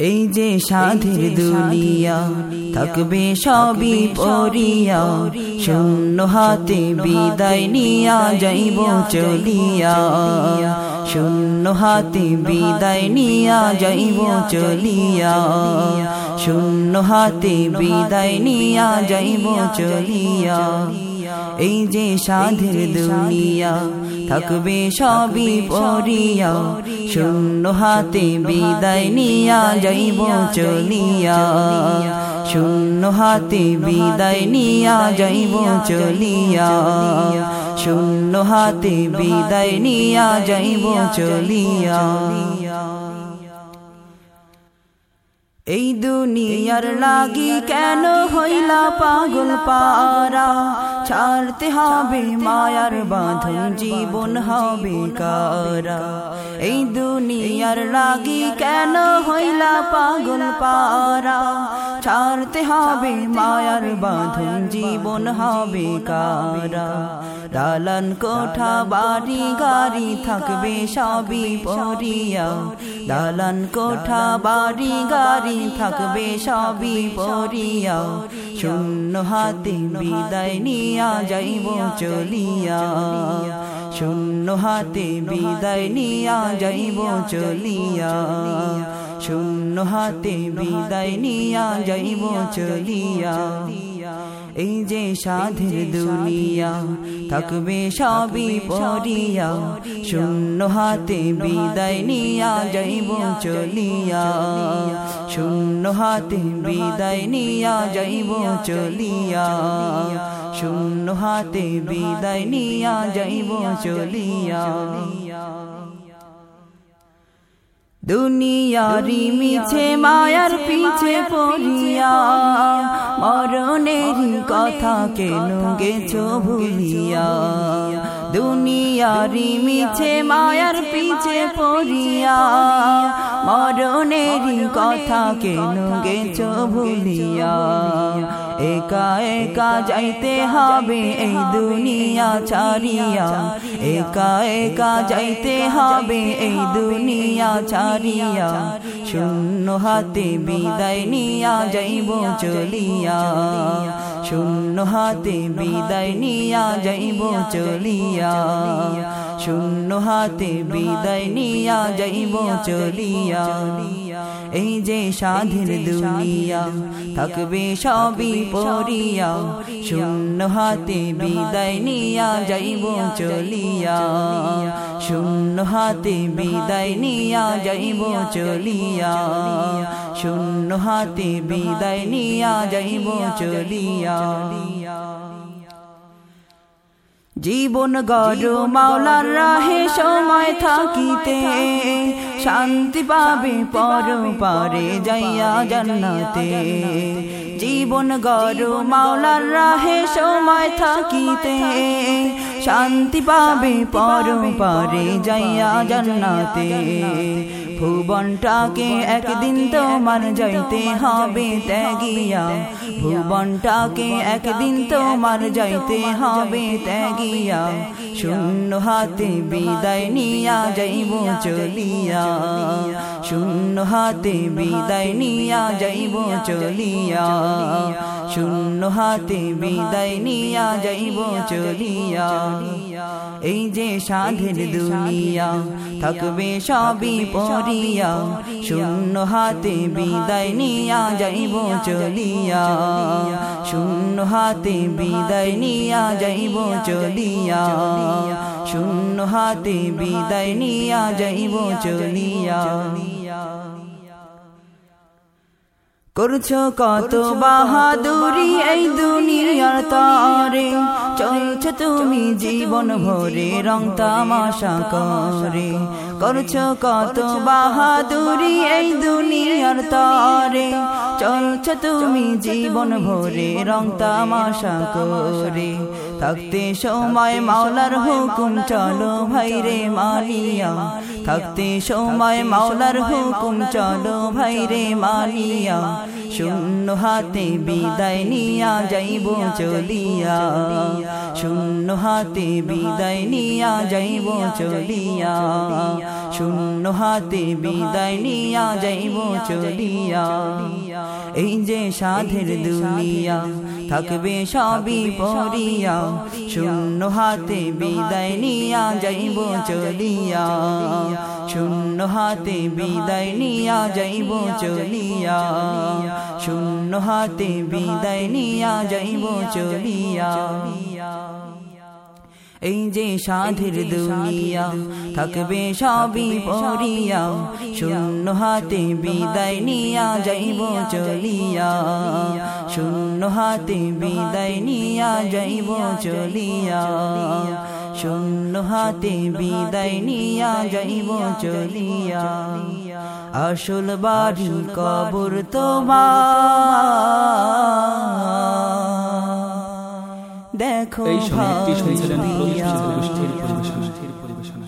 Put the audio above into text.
এই যে সাধের দুনিয়া থাকবে সবই পরিয়া শূন্য হাতে বিদায় নিয়া যাইব চলিয়া। শূন্য হাতে বিদায় নিয়া যাইব চলিয়া। শূন্য হাতে বিদায় নিয়া যাইব চলিয়া। এই যে সাধের দুনিয়া, থাকবে সবই পরিয়া শূন্য হাতে বিদায় নিয়া যাইব চলিয়া। শূন্য হাতে বিদায় নিয়া যাইব চলিয়া। শূন্য হাতে বিদায় নিয়া যাইব চলিয়া। এই দুনিয়ার লাগি কেন হইলা পাগল পারা ছাড়তে হবে মায়ার বাঁধন জীবন হবে কারা? এই দুনিয়ার লাগি কেন হইলা পাগল পারা? ছাড়তে হবে মায়ার বাঁধন জীবন হবে কারা? দালান কোঠা বাড়ি গাড়ি থাকবে সবই পরিয়া। দালান কোঠা বাড়ি গাড়ি থাকবে সবই পরিয়া। শূন্য হাতে বিদায় নিয়া যাইব চলিয়া। শূন্য হাতে বিদায় নিয়া যাইব চলিয়া। শূন্য হাতে বিদায় নিয়া যাইব চলিয়া। এই যে সাধের দুনিয়া থাকবে সবই পরিয়া শূন্য হাতে বিদায় নিয়া যাইব চলিয়া। শূন্য হাতে বিদায় নিয়া যাইব চলিয়া। শূন্য হাতে বিদায় নিয়া যাইব চলিয়া। দুনিয়ারি মিছে মায়ার পিছে পড়িয়া। মরণের কথা কেন গেছো ভুলিয়া? দুনিয়ারি মিছে মায়ার পিছে পড়িয়া। মরণের কথা কেন গেছো ভুলিয়া। একা একা যাইতে হবে এই দুনিয়া ছাড়িয়া। একা একা যাইতে হবে এই দুনিয়া ছাড়িয়া। শূন্য হাতে বিদায় নিয়া যাইব চলিয়া। শূন্য হাতে বিদায় নিয়া যাইব চলিয়া। শূন্য হাতে বিদায় নিয়া যাইব চলিয়া। এই যে সাধের দুনিয়া থাকবে সবই পরিয়া শূন্য হাতে বিদায় নিয়া যাইব চলিয়া। শূন্য হাতে বিদায় নিয়া যাইব চলিয়া। শূন্য হাতে বিদায় নিয়া যাইব চলিয়া। জীবন গড় মাওলার রাহে সময় থাকিতে। শান্তি পাবে পর পারে যাইয়া জান্নাতে। জীবন গরু মাওলার রাহে সময় থাকিতে। শান্তি পাবে পর পারে যাইয়া জান্নাতে। ভুবনটাকে একদিন তোমার যাইতে হবে ত্যাগিয়া। ভুবনটাকে একদিন তোমার যাইতে হবে ত্যাগিয়া। শূন্য হাতে বিদায় নিয়া যাইব চলিয়া। শূন্য হাতে বিদায় নিয়া যাইব চলিয়া। শূন্য হাতে বিদায় নিয়া যাইব চলিয়া। এই যে সাধের দুনিয়া, থাকবে সবই পরিয়া শূন্য হাতে বিদায় নিয়া যাইব চলিয়া। শূন্য হাতে বিদায় নিয়া যাইব চলিয়া। শূন্য হাতে বিদায় নিয়া যাইব চলিয়া। করছ কত বাহাদুরি এই দুনিয়ার তারে? চলছে তুমি জীবন ভরে রং তামাশা করে। করছ কত বাহাদুরি এই দুনিয়ার তারে। চলছে তুমি জীবন ভরে রং তামাশা করে। থাকতে সময় মাওলার হুকুম চলো ভাই রে মালিয়া। থাকতে সময় মাওলার হুকুম চলো ভাই রে মালিয়া। শূন্য হাতে বিদায় নিয়া যাইব চলিয়া। শূন্য হাতে বিদায় নিয়া যাইব চলিয়া। শূন্য হাতে বিদায় নিয়া যাইব চলিয়া। এই যে সাধের দুনিয়া থাকবে সবই পড়িয়া। শূন্য হাতে বিদায় নিয়া যাইব চলিয়া। শূন্য হাতে বিদায় নিয়া যাইব চলিয়া। শূন্য হাতে বিদায় নিয়া যাইব চলিয়া। এই যে সাধের দুনিয়া থাকবে সবই পড়িয়া। শূন্য হাতে বিদায় নিয়া যাইব চলিয়া। শূন্য হাতে বিদায় নিয়া যাইব চলিয়া। শূন্য হাতে বিদায় নিয়া যাইব চলিয়া। আসল বাড়ি কবর তোমার। দেখো এই সময় একটি প্রতিষ্ঠিত গোষ্ঠীর পরিবেশনা